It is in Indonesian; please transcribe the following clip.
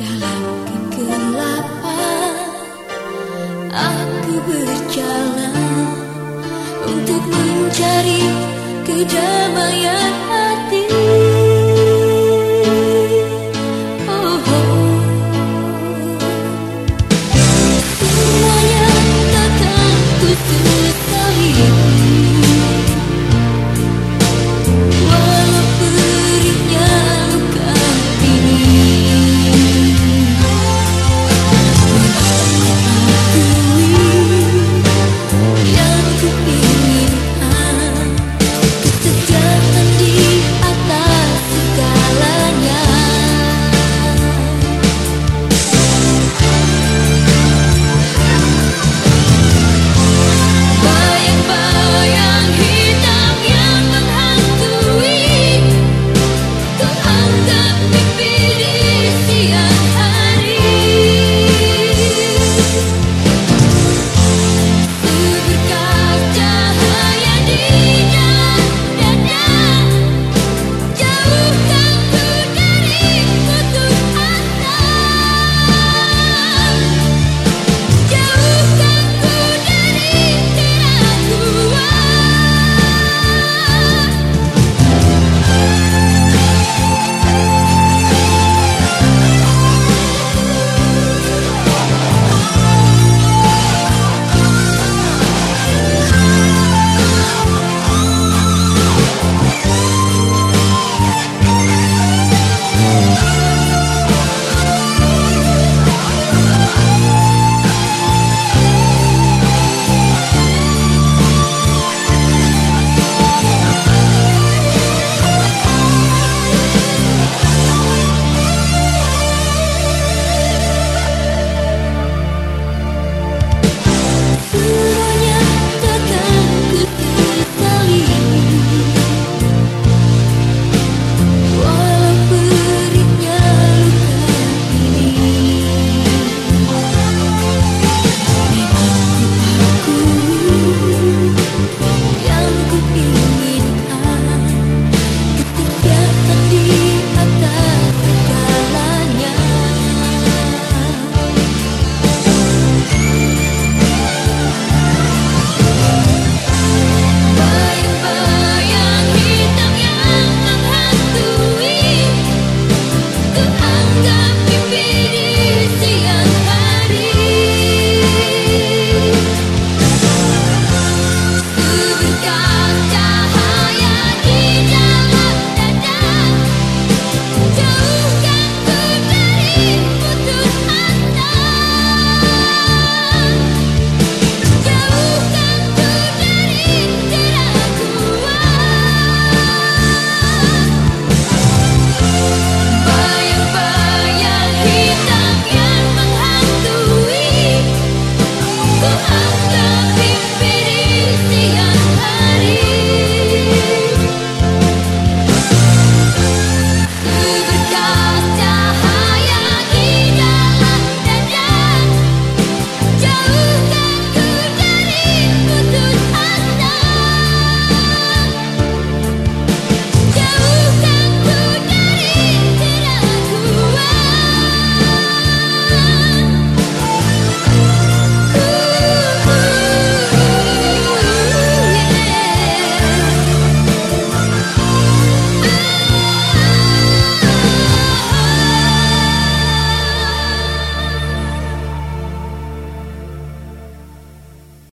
Dalam kegelapan. Aku berjalan Untuk mencari